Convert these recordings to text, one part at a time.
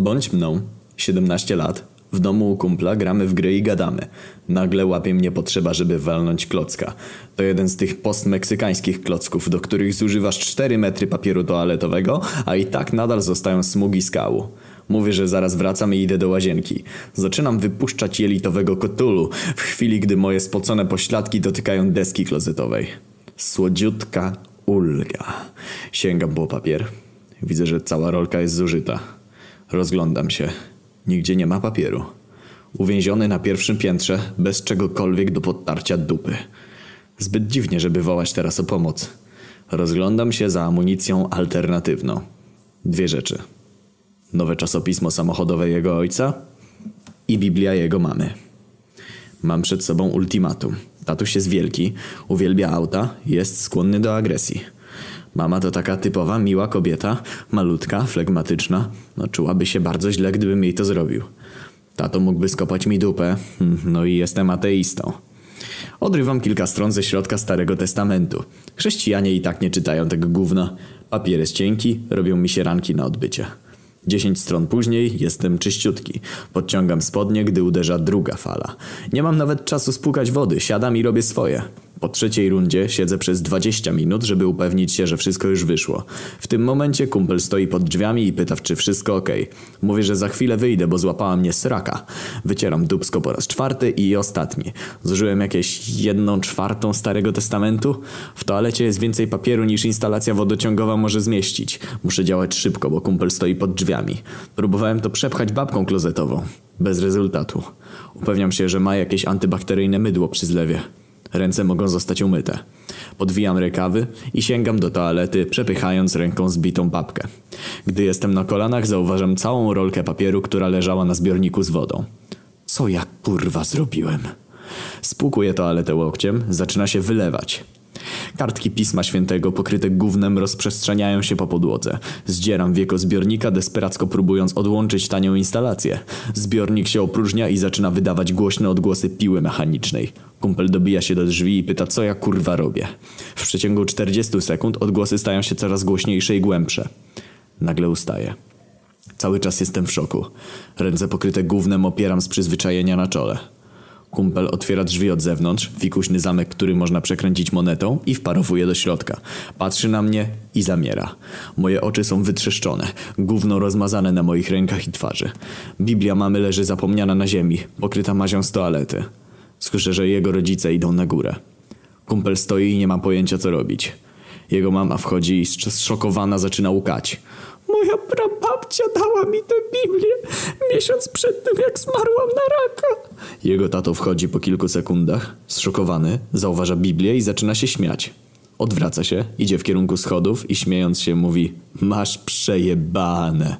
Bądź mną, 17 lat, w domu u kumpla gramy w gry i gadamy. Nagle łapie mnie potrzeba, żeby walnąć klocka. To jeden z tych postmeksykańskich klocków, do których zużywasz 4 metry papieru toaletowego, a i tak nadal zostają smugi skału. Mówię, że zaraz wracam i idę do łazienki. Zaczynam wypuszczać jelitowego kotulu w chwili, gdy moje spocone pośladki dotykają deski klozetowej. Słodziutka ulga. Sięgam po papier. Widzę, że cała rolka jest zużyta. Rozglądam się. Nigdzie nie ma papieru. Uwięziony na pierwszym piętrze, bez czegokolwiek do podtarcia dupy. Zbyt dziwnie, żeby wołać teraz o pomoc. Rozglądam się za amunicją alternatywną. Dwie rzeczy. Nowe czasopismo samochodowe jego ojca i Biblia jego mamy. Mam przed sobą ultimatum. Tatuś jest wielki, uwielbia auta, jest skłonny do agresji. Mama to taka typowa, miła kobieta, malutka, flegmatyczna. No czułaby się bardzo źle, gdybym jej to zrobił. Tato mógłby skopać mi dupę, hm, no i jestem ateistą. Odrywam kilka stron ze środka Starego Testamentu. Chrześcijanie i tak nie czytają tego gówna. Papier jest cienki, robią mi się ranki na odbycie. Dziesięć stron później jestem czyściutki. Podciągam spodnie, gdy uderza druga fala. Nie mam nawet czasu spłukać wody, siadam i robię swoje. Po trzeciej rundzie siedzę przez 20 minut, żeby upewnić się, że wszystko już wyszło. W tym momencie kumpel stoi pod drzwiami i pyta, czy wszystko ok. Mówię, że za chwilę wyjdę, bo złapała mnie sraka. Wycieram dubsko po raz czwarty i ostatni. Zużyłem jakieś jedną czwartą Starego Testamentu. W toalecie jest więcej papieru niż instalacja wodociągowa może zmieścić. Muszę działać szybko, bo kumpel stoi pod drzwiami. Próbowałem to przepchać babką klozetową. Bez rezultatu. Upewniam się, że ma jakieś antybakteryjne mydło przy zlewie. Ręce mogą zostać umyte. Podwijam rękawy i sięgam do toalety, przepychając ręką zbitą babkę. Gdy jestem na kolanach, zauważam całą rolkę papieru, która leżała na zbiorniku z wodą. Co ja kurwa zrobiłem? Spłukuję toaletę łokciem, zaczyna się wylewać. Kartki Pisma Świętego pokryte gównem rozprzestrzeniają się po podłodze. Zdzieram wieko zbiornika, desperacko próbując odłączyć tanią instalację. Zbiornik się opróżnia i zaczyna wydawać głośne odgłosy piły mechanicznej. Kumpel dobija się do drzwi i pyta, co ja kurwa robię. W przeciągu 40 sekund odgłosy stają się coraz głośniejsze i głębsze. Nagle ustaje. Cały czas jestem w szoku. Ręce pokryte gównem opieram z przyzwyczajenia na czole. Kumpel otwiera drzwi od zewnątrz, fikuśny zamek, który można przekręcić monetą i wparowuje do środka. Patrzy na mnie i zamiera. Moje oczy są wytrzeszczone, gówno rozmazane na moich rękach i twarzy. Biblia mamy leży zapomniana na ziemi, pokryta mazią z toalety. Słyszę, że jego rodzice idą na górę. Kumpel stoi i nie ma pojęcia co robić. Jego mama wchodzi i zszokowana zaczyna łkać. Moja prababcia dała mi tę Biblię miesiąc przed tym, jak zmarłam na raka. Jego tato wchodzi po kilku sekundach, zszokowany, zauważa Biblię i zaczyna się śmiać. Odwraca się, idzie w kierunku schodów i śmiejąc się mówi Masz przejebane.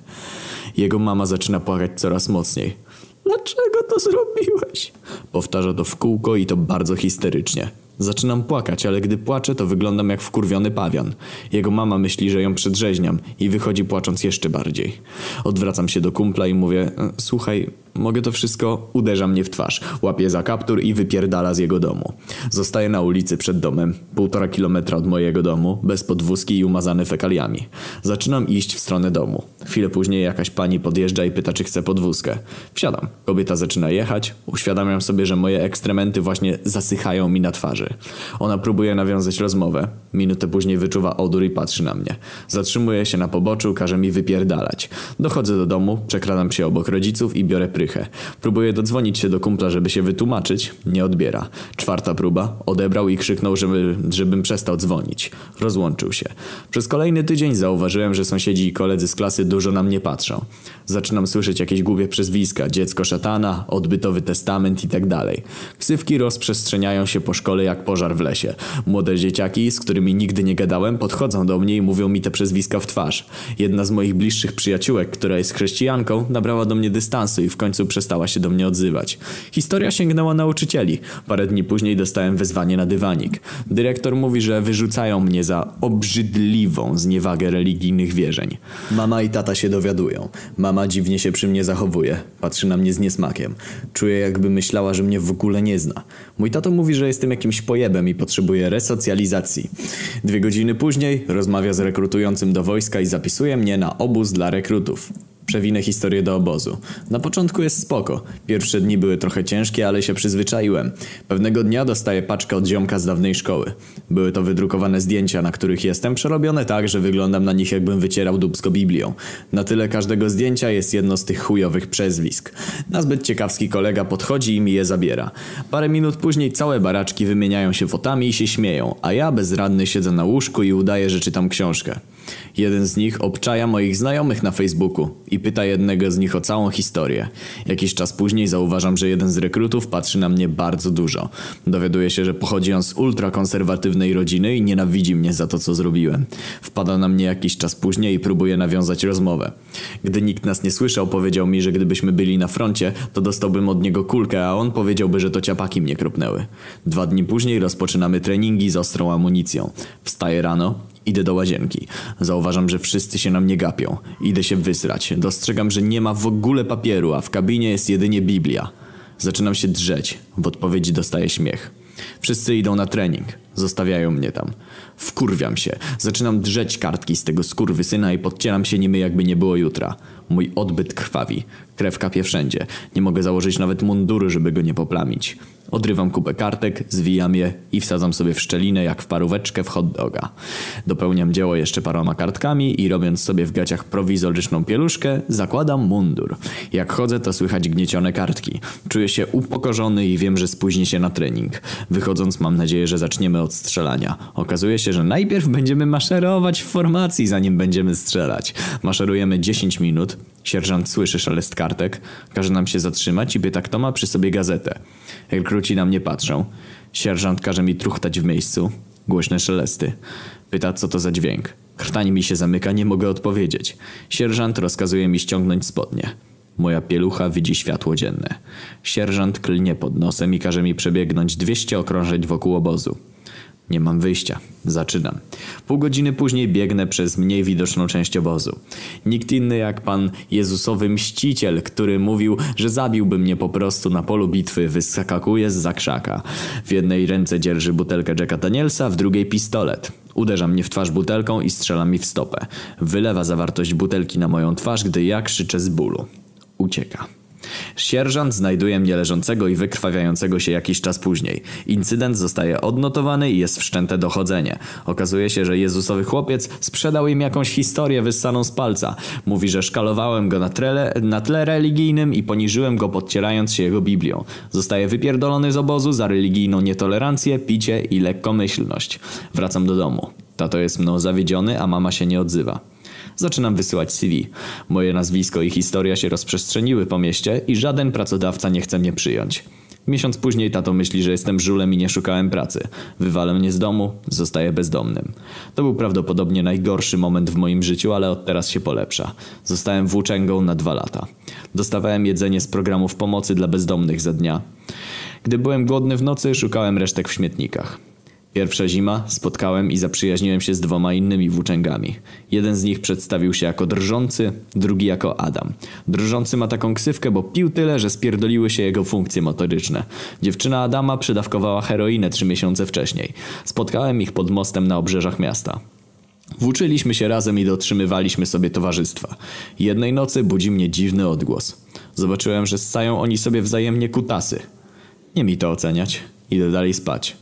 Jego mama zaczyna płakać coraz mocniej. Dlaczego to zrobiłeś? Powtarza to w kółko i to bardzo histerycznie. Zaczynam płakać, ale gdy płaczę, to wyglądam jak wkurwiony pawian. Jego mama myśli, że ją przedrzeźniam i wychodzi płacząc jeszcze bardziej. Odwracam się do kumpla i mówię, "E, słuchaj, mogę to wszystko? Uderza mnie w twarz. Łapie za kaptur i wypierdala z jego domu. Zostaję na ulicy przed domem, półtora kilometra od mojego domu, bez podwózki i umazany fekaliami. Zaczynam iść w stronę domu. Chwilę później jakaś pani podjeżdża i pyta, czy chce podwózkę. Wsiadam. Kobieta zaczyna jechać. Uświadamiam sobie, że moje ekstrementy właśnie zasychają mi na twarzy. Ona próbuje nawiązać rozmowę. Minutę później wyczuwa odór i patrzy na mnie. Zatrzymuje się na poboczu, każe mi wypierdalać. Dochodzę do domu, przekradam się obok rodziców i biorę prychę. Próbuję dodzwonić się do kumpla, żeby się wytłumaczyć. Nie odbiera. Czwarta próba. Odebrał i krzyknął, żeby, żebym przestał dzwonić. Rozłączył się. Przez kolejny tydzień zauważyłem, że sąsiedzi i koledzy z klasy dużo na mnie patrzą. Zaczynam słyszeć jakieś głupie przezwiska. Dziecko szatana, odbytowy testament i tak. Ksywki rozprzestrzeniają się po szkole jak pożar w lesie. Młode dzieciaki, z którymi nigdy nie gadałem, podchodzą do mnie i mówią mi te przezwiska w twarz. Jedna z moich bliższych przyjaciółek, która jest chrześcijanką, nabrała do mnie dystansu i w końcu przestała się do mnie odzywać. Historia sięgnęła nauczycieli. Parę dni później dostałem wezwanie na dywanik. Dyrektor mówi, że wyrzucają mnie za obrzydliwą zniewagę religijnych wierzeń. Mama i tata się dowiadują. Mama dziwnie się przy mnie zachowuje. Patrzy na mnie z niesmakiem. Czuję jakby myślała, że mnie w ogóle nie zna. Mój tato mówi, że jestem jakimś pojebem i potrzebuję resocjalizacji. Dwie godziny później rozmawia z rekrutującym do wojska i zapisuje mnie na obóz dla rekrutów. Przewinę historię do obozu. Na początku jest spoko. Pierwsze dni były trochę ciężkie, ale się przyzwyczaiłem. Pewnego dnia dostaję paczkę od ziomka z dawnej szkoły. Były to wydrukowane zdjęcia, na których jestem, przerobione tak, że wyglądam na nich jakbym wycierał dubsko Biblią. Na tyle każdego zdjęcia jest jedno z tych chujowych przezwisk. Nazbyt ciekawski kolega podchodzi i mi je zabiera. Parę minut później całe baraczki wymieniają się fotami i się śmieją, a ja bezradny siedzę na łóżku i udaję, że czytam książkę. Jeden z nich obczaja moich znajomych na Facebooku i pyta jednego z nich o całą historię. Jakiś czas później zauważam, że jeden z rekrutów patrzy na mnie bardzo dużo. Dowiaduję się, że pochodzi on z ultrakonserwatywnej rodziny i nienawidzi mnie za to, co zrobiłem. Wpada na mnie jakiś czas później i próbuje nawiązać rozmowę. Gdy nikt nas nie słyszał, powiedział mi, że gdybyśmy byli na froncie, to dostałbym od niego kulkę, a on powiedziałby, że to ciapaki mnie kropnęły. Dwa dni później rozpoczynamy treningi z ostrą amunicją. Wstaję rano, Idę do łazienki. Zauważam, że wszyscy się na mnie gapią. Idę się wysrać. Dostrzegam, że nie ma w ogóle papieru, a w kabinie jest jedynie Biblia. Zaczynam się drzeć. W odpowiedzi dostaję śmiech. Wszyscy idą na trening. Zostawiają mnie tam. Wkurwiam się. Zaczynam drzeć kartki z tego syna i podcieram się nimi jakby nie było jutra. Mój odbyt krwawi. Krew kapie wszędzie. Nie mogę założyć nawet munduru, żeby go nie poplamić. Odrywam kupę kartek, zwijam je i wsadzam sobie w szczelinę jak w paróweczkę w hot doga. Dopełniam dzieło jeszcze paroma kartkami i robiąc sobie w gaciach prowizoryczną pieluszkę, zakładam mundur. Jak chodzę, to słychać gniecione kartki. Czuję się upokorzony i wiem, że spóźni się na trening. Wychodząc mam nadzieję, że zaczniemy od strzelania. Okazuje się, że najpierw będziemy maszerować w formacji, zanim będziemy strzelać. Maszerujemy 10 minut, Sierżant słyszy szelest kartek, każe nam się zatrzymać i pyta kto ma przy sobie gazetę. Rekruci na mnie patrzą. Sierżant każe mi truchtać w miejscu. Głośne szelesty. Pyta co to za dźwięk. Krtań mi się zamyka, nie mogę odpowiedzieć. Sierżant rozkazuje mi ściągnąć spodnie. Moja pielucha widzi światło dzienne. Sierżant klnie pod nosem i każe mi przebiegnąć 200 okrążeń wokół obozu. Nie mam wyjścia. Zaczynam. Pół godziny później biegnę przez mniej widoczną część obozu. Nikt inny jak pan Jezusowy mściciel, który mówił, że zabiłby mnie po prostu na polu bitwy, wyskakuje z zakrzaka. W jednej ręce dzierży butelkę Jacka Danielsa, w drugiej pistolet. Uderza mnie w twarz butelką i strzela mi w stopę. Wylewa zawartość butelki na moją twarz, gdy ja krzyczę z bólu. Ucieka. Sierżant znajduje mnie leżącego i wykrwawiającego się jakiś czas później. Incydent zostaje odnotowany i jest wszczęte dochodzenie. Okazuje się, że Jezusowy chłopiec sprzedał im jakąś historię wyssaną z palca. Mówi, że szkalowałem go na, trele, na tle religijnym i poniżyłem go podcierając się jego Biblią. Zostaje wypierdolony z obozu za religijną nietolerancję, picie i lekkomyślność. Wracam do domu. Tato jest mną zawiedziony, a mama się nie odzywa. Zaczynam wysyłać CV. Moje nazwisko i historia się rozprzestrzeniły po mieście i żaden pracodawca nie chce mnie przyjąć. Miesiąc później tato myśli, że jestem żulem i nie szukałem pracy. Wywalę mnie z domu, zostaję bezdomnym. To był prawdopodobnie najgorszy moment w moim życiu, ale od teraz się polepsza. Zostałem włóczęgą na dwa lata. Dostawałem jedzenie z programów pomocy dla bezdomnych za dnia. Gdy byłem głodny w nocy, szukałem resztek w śmietnikach. Pierwsza zima spotkałem i zaprzyjaźniłem się z dwoma innymi włóczęgami. Jeden z nich przedstawił się jako drżący, drugi jako Adam. Drżący ma taką ksywkę, bo pił tyle, że spierdoliły się jego funkcje motoryczne. Dziewczyna Adama przydawkowała heroinę trzy miesiące wcześniej. Spotkałem ich pod mostem na obrzeżach miasta. Włóczyliśmy się razem i dotrzymywaliśmy sobie towarzystwa. Jednej nocy budzi mnie dziwny odgłos. Zobaczyłem, że ssają oni sobie wzajemnie kutasy. Nie mi to oceniać. Idę dalej spać.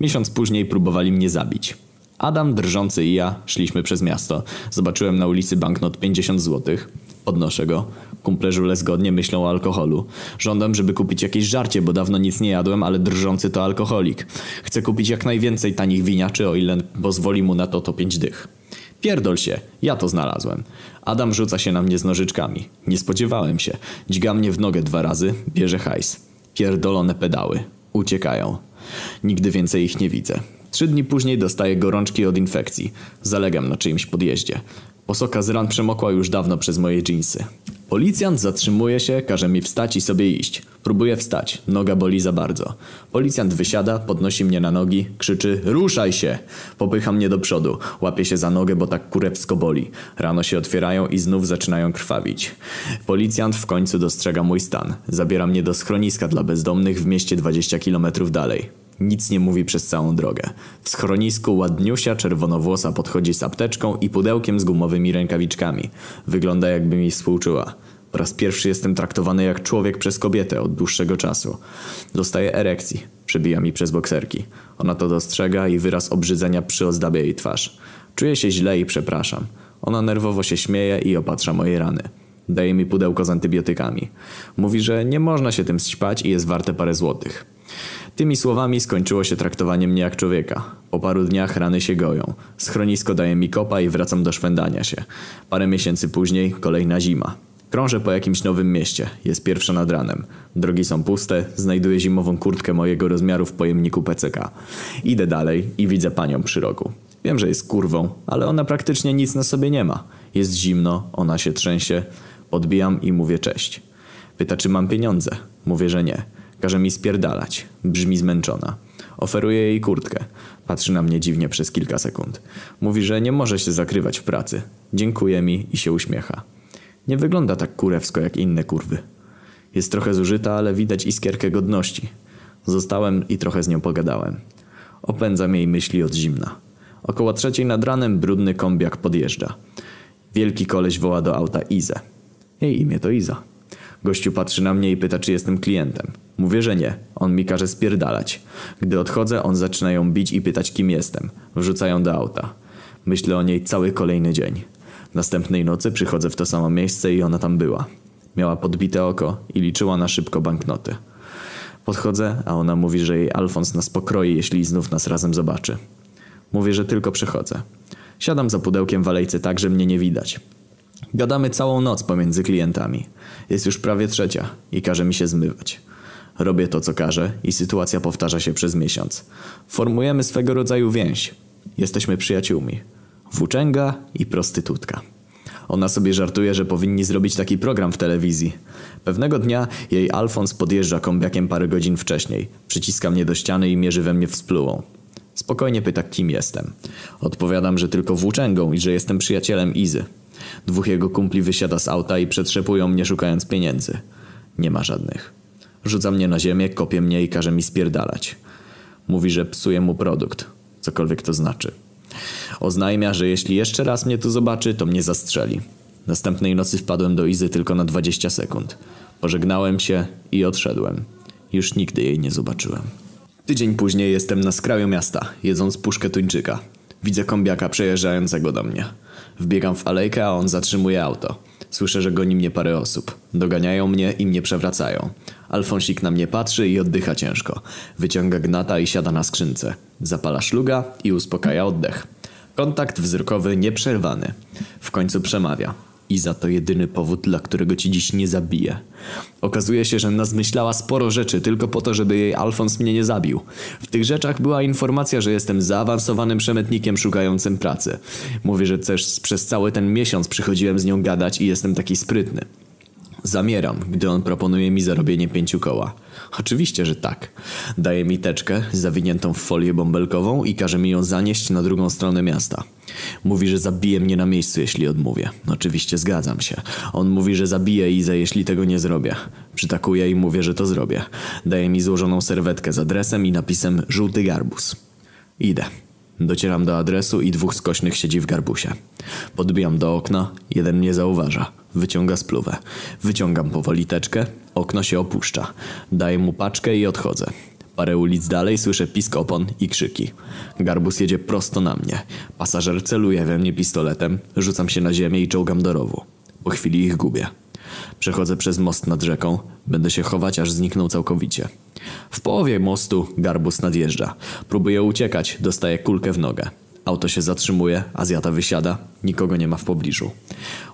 Miesiąc później próbowali mnie zabić. Adam, drżący i ja szliśmy przez miasto. Zobaczyłem na ulicy banknot 50 zł. Podnoszę go. Kumple żule zgodnie myślą o alkoholu. Żądam, żeby kupić jakieś żarcie, bo dawno nic nie jadłem, ale drżący to alkoholik. Chcę kupić jak najwięcej tanich winiaczy, o ile pozwoli mu na to to pięć dych. Pierdol się, ja to znalazłem. Adam rzuca się na mnie z nożyczkami. Nie spodziewałem się. Dźga mnie w nogę dwa razy, bierze hajs. Pierdolone pedały. Uciekają. Nigdy więcej ich nie widzę. Trzy dni później dostaję gorączki od infekcji. Zalegam na czyimś podjeździe. Posoka z ran przemokła już dawno przez moje dżinsy. Policjant zatrzymuje się, każe mi wstać i sobie iść. Próbuję wstać, noga boli za bardzo. Policjant wysiada, podnosi mnie na nogi, krzyczy ruszaj się! Popycha mnie do przodu, łapie się za nogę, bo tak kurewsko boli. Rano się otwierają i znów zaczynają krwawić. Policjant w końcu dostrzega mój stan. Zabiera mnie do schroniska dla bezdomnych w mieście 20 km dalej. Nic nie mówi przez całą drogę. W schronisku ładniusia czerwonowłosa podchodzi z apteczką i pudełkiem z gumowymi rękawiczkami. Wygląda jakby mi współczuła. Po raz pierwszy jestem traktowany jak człowiek przez kobietę od dłuższego czasu. Dostaję erekcji. Przebija mi przez bokserki. Ona to dostrzega i wyraz obrzydzenia przyozdabia jej twarz. Czuję się źle i przepraszam. Ona nerwowo się śmieje i opatrza moje rany. Daje mi pudełko z antybiotykami. Mówi, że nie można się tym śpać i jest warte parę złotych. Tymi słowami skończyło się traktowanie mnie jak człowieka. Po paru dniach rany się goją. Schronisko daje mi kopa i wracam do szwendania się. Parę miesięcy później kolejna zima. Krążę po jakimś nowym mieście. Jest pierwsza nad ranem. Drogi są puste. Znajduję zimową kurtkę mojego rozmiaru w pojemniku PCK. Idę dalej i widzę panią przy rogu. Wiem, że jest kurwą, ale ona praktycznie nic na sobie nie ma. Jest zimno, ona się trzęsie. Podbijam i mówię cześć. Pyta, czy mam pieniądze. Mówię, że nie. Każe mi spierdalać. Brzmi zmęczona. Oferuję jej kurtkę. Patrzy na mnie dziwnie przez kilka sekund. Mówi, że nie może się zakrywać w pracy. Dziękuję mi i się uśmiecha. Nie wygląda tak kurewsko jak inne kurwy. Jest trochę zużyta, ale widać iskierkę godności. Zostałem i trochę z nią pogadałem. Opędzam jej myśli od zimna. Około trzeciej nad ranem brudny kombiak podjeżdża. Wielki koleś woła do auta Izę. Jej imię to Iza. Gościu patrzy na mnie i pyta, czy jestem klientem. Mówię, że nie. On mi każe spierdalać. Gdy odchodzę, on zaczyna ją bić i pytać, kim jestem. Wrzucają do auta. Myślę o niej cały kolejny dzień. Następnej nocy przychodzę w to samo miejsce i ona tam była. Miała podbite oko i liczyła na szybko banknoty. Podchodzę, a ona mówi, że jej Alfons nas pokroi, jeśli znów nas razem zobaczy. Mówię, że tylko przechodzę. Siadam za pudełkiem w alejce tak, że mnie nie widać. Gadamy całą noc pomiędzy klientami. Jest już prawie trzecia i każe mi się zmywać. Robię to, co każe i sytuacja powtarza się przez miesiąc. Formujemy swego rodzaju więź. Jesteśmy przyjaciółmi. Włóczęga i prostytutka. Ona sobie żartuje, że powinni zrobić taki program w telewizji. Pewnego dnia jej Alfons podjeżdża kombiakiem parę godzin wcześniej. Przyciska mnie do ściany i mierzy we mnie wsplułą. Spokojnie pyta, kim jestem. Odpowiadam, że tylko włóczęgą i że jestem przyjacielem Izy. Dwóch jego kumpli wysiada z auta i przetrzepują mnie szukając pieniędzy. Nie ma żadnych. Rzuca mnie na ziemię, kopie mnie i każe mi spierdalać. Mówi, że psuje mu produkt. Cokolwiek to znaczy. Oznajmia, że jeśli jeszcze raz mnie tu zobaczy, to mnie zastrzeli. Następnej nocy wpadłem do Izy tylko na 20 sekund. Pożegnałem się i odszedłem. Już nigdy jej nie zobaczyłem. Tydzień później jestem na skraju miasta, jedząc puszkę tuńczyka. Widzę kombiaka przejeżdżającego do mnie. Wbiegam w alejkę, a on zatrzymuje auto. Słyszę, że goni mnie parę osób. Doganiają mnie i mnie przewracają. Alfonsik na mnie patrzy i oddycha ciężko. Wyciąga gnata i siada na skrzynce. Zapala szluga i uspokaja oddech. Kontakt wzrokowy nieprzerwany. W końcu przemawia. Iza to jedyny powód, dla którego ci dziś nie zabiję. Okazuje się, że nazmyślała sporo rzeczy tylko po to, żeby jej Alfons mnie nie zabił. W tych rzeczach była informacja, że jestem zaawansowanym przemytnikiem szukającym pracy. Mówię, że też przez cały ten miesiąc przychodziłem z nią gadać i jestem taki sprytny. Zamieram, gdy on proponuje mi zarobienie pięciu koła. Oczywiście, że tak. Daje mi teczkę zawiniętą w folię bąbelkową i każe mi ją zanieść na drugą stronę miasta. Mówi, że zabije mnie na miejscu, jeśli odmówię. Oczywiście zgadzam się. On mówi, że zabije Izę, jeśli tego nie zrobię. Przytakuję i mówię, że to zrobię. Daje mi złożoną serwetkę z adresem i napisem żółty garbus. Idę. Docieram do adresu i dwóch skośnych siedzi w garbusie. Podbijam do okna, jeden mnie zauważa. Wyciąga spluwę. Wyciągam powoli teczkę, okno się opuszcza. Daję mu paczkę i odchodzę. Parę ulic dalej słyszę pisk opon i krzyki. Garbus jedzie prosto na mnie. Pasażer celuje we mnie pistoletem, rzucam się na ziemię i czołgam do rowu. Po chwili ich gubię. Przechodzę przez most nad rzeką. Będę się chować, aż znikną całkowicie. W połowie mostu garbus nadjeżdża. Próbuję uciekać, dostaję kulkę w nogę. Auto się zatrzymuje, Azjata wysiada, nikogo nie ma w pobliżu.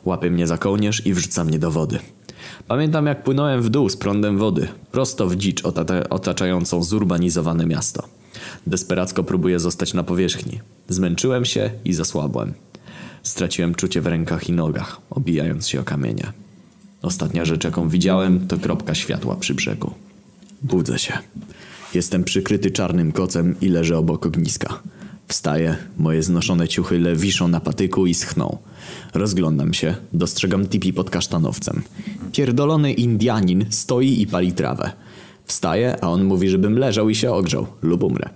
Łapie mnie za kołnierz i wrzuca mnie do wody. Pamiętam jak płynąłem w dół z prądem wody, prosto w dzicz otaczającą zurbanizowane miasto. Desperacko próbuję zostać na powierzchni. Zmęczyłem się i zasłabłem. Straciłem czucie w rękach i nogach, obijając się o kamienie. Ostatnia rzecz, jaką widziałem, to kropka światła przy brzegu. Budzę się. Jestem przykryty czarnym kocem i leżę obok ogniska. Wstaję, moje znoszone ciuchy lewiszą na patyku i schną. Rozglądam się, dostrzegam tipi pod kasztanowcem. Pierdolony Indianin stoi i pali trawę. Wstaję, a on mówi, żebym leżał i się ogrzał lub umrę.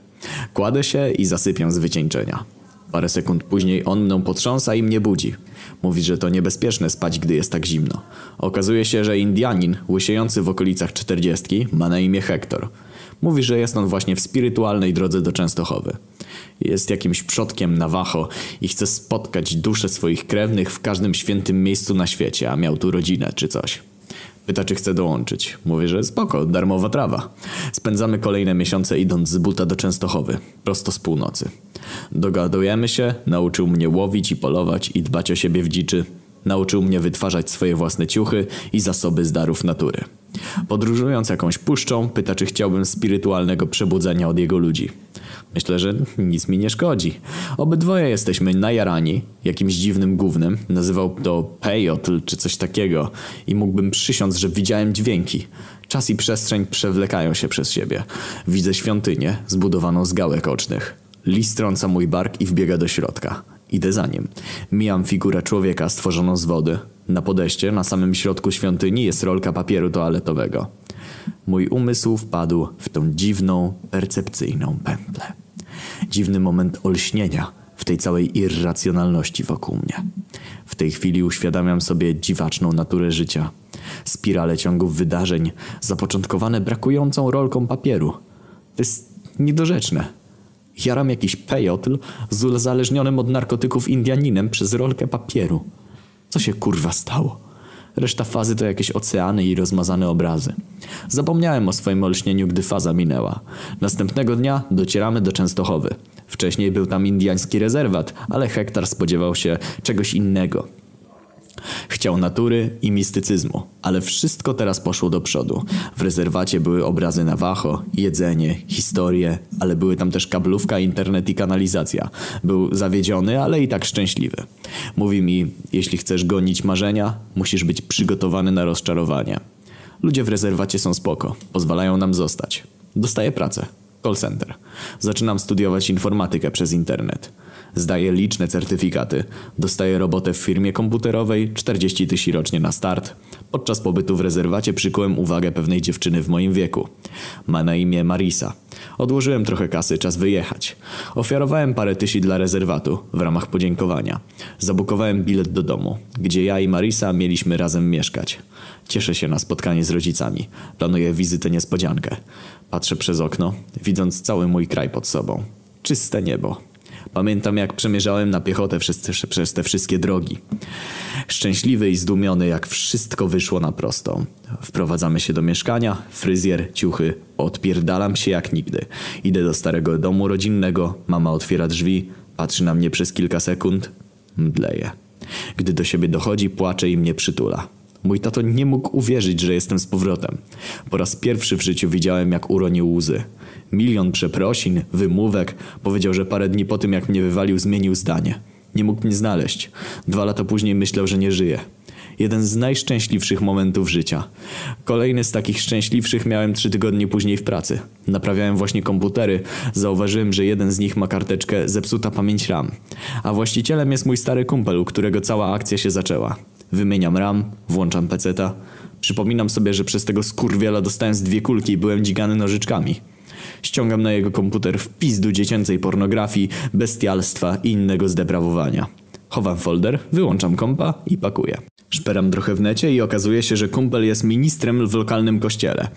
Kładę się i zasypiam z wycieńczenia. Parę sekund później on mną potrząsa i mnie budzi. Mówi, że to niebezpieczne spać, gdy jest tak zimno. Okazuje się, że Indianin, łysiejący w okolicach czterdziestki, ma na imię Hektor. Mówi, że jest on właśnie w spirytualnej drodze do Częstochowy. Jest jakimś przodkiem Navajo i chce spotkać dusze swoich krewnych w każdym świętym miejscu na świecie, a miał tu rodzinę czy coś. Pyta, czy chce dołączyć. Mówię, że spoko, darmowa trawa. Spędzamy kolejne miesiące idąc z buta do Częstochowy, prosto z północy. Dogadujemy się, nauczył mnie łowić i polować i dbać o siebie w dziczy. Nauczył mnie wytwarzać swoje własne ciuchy i zasoby z darów natury. Podróżując jakąś puszczą, pyta, czy chciałbym spirytualnego przebudzenia od jego ludzi. Myślę, że nic mi nie szkodzi. Obydwoje jesteśmy najarani jakimś dziwnym gównem. Nazywał to pejotl czy coś takiego i mógłbym przysiąc, że widziałem dźwięki. Czas i przestrzeń przewlekają się przez siebie. Widzę świątynię zbudowaną z gałek ocznych. Lis trąca mój bark i wbiega do środka. Idę za nim. Mijam figurę człowieka stworzoną z wody. Na podejście, na samym środku świątyni jest rolka papieru toaletowego. Mój umysł wpadł w tą dziwną, percepcyjną pętlę. Dziwny moment olśnienia w tej całej irracjonalności wokół mnie. W tej chwili uświadamiam sobie dziwaczną naturę życia. Spirale ciągów wydarzeń zapoczątkowane brakującą rolką papieru. To jest niedorzeczne. Jaram jakiś pejotl z uzależnionym od narkotyków Indianinem przez rolkę papieru. Co się kurwa stało? Reszta fazy to jakieś oceany i rozmazane obrazy. Zapomniałem o swoim olśnieniu, gdy faza minęła. Następnego dnia docieramy do Częstochowy. Wcześniej był tam indiański rezerwat, ale hektar spodziewał się czegoś innego. Chciał natury i mistycyzmu, ale wszystko teraz poszło do przodu. W rezerwacie były obrazy Navajo, jedzenie, historie, ale były tam też kablówka, internet i kanalizacja. Był zawiedziony, ale i tak szczęśliwy. Mówi mi, jeśli chcesz gonić marzenia, musisz być przygotowany na rozczarowanie. Ludzie w rezerwacie są spoko, pozwalają nam zostać. Dostaję pracę. Call center. Zaczynam studiować informatykę przez internet. Zdaję liczne certyfikaty. Dostaję robotę w firmie komputerowej, 40 tysięcy rocznie na start. Podczas pobytu w rezerwacie przykułem uwagę pewnej dziewczyny w moim wieku. Ma na imię Marisa. Odłożyłem trochę kasy, czas wyjechać. Ofiarowałem parę tysięcy dla rezerwatu w ramach podziękowania. Zabukowałem bilet do domu, gdzie ja i Marisa mieliśmy razem mieszkać. Cieszę się na spotkanie z rodzicami. Planuję wizytę niespodziankę. Patrzę przez okno, widząc cały mój kraj pod sobą. Czyste niebo. Pamiętam jak przemierzałem na piechotę przez, te wszystkie drogi. Szczęśliwy i zdumiony jak wszystko wyszło na prostą. Wprowadzamy się do mieszkania, fryzjer, ciuchy, odpierdalam się jak nigdy. Idę do starego domu rodzinnego, mama otwiera drzwi, patrzy na mnie przez kilka sekund, mdleje. Gdy do siebie dochodzi, płacze i mnie przytula. Mój tato nie mógł uwierzyć, że jestem z powrotem. Po raz pierwszy w życiu widziałem, jak uronił łzy. Milion przeprosin, wymówek. Powiedział, że parę dni po tym, jak mnie wywalił, zmienił zdanie. Nie mógł mnie znaleźć. Dwa lata później myślał, że nie żyje. Jeden z najszczęśliwszych momentów życia. Kolejny z takich szczęśliwszych miałem trzy tygodnie później w pracy. Naprawiałem właśnie komputery. Zauważyłem, że jeden z nich ma karteczkę zepsuta pamięć RAM. A właścicielem jest mój stary kumpel, u którego cała akcja się zaczęła. Wymieniam RAM, włączam peceta. Przypominam sobie, że przez tego skurwiela dostałem z dwie kulki i byłem dzigany nożyczkami. Ściągam na jego komputer wpis do dziecięcej pornografii, bestialstwa i innego zdeprawowania. Chowam folder, wyłączam kompa i pakuję. Szperam trochę w necie i okazuje się, że kumpel jest ministrem w lokalnym kościele.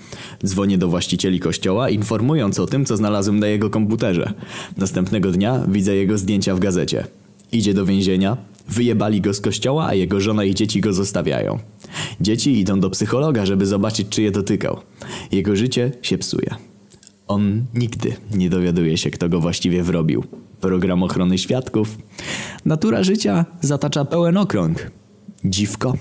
Dzwonię do właścicieli kościoła, informując o tym, co znalazłem na jego komputerze. Następnego dnia widzę jego zdjęcia w gazecie. Idzie do więzienia, wyjebali go z kościoła, a jego żona i dzieci go zostawiają. Dzieci idą do psychologa, żeby zobaczyć, czy je dotykał. Jego życie się psuje. On nigdy nie dowiaduje się, kto go właściwie wrobił. Program ochrony świadków. Natura życia zatacza pełen okrąg. Dziwko.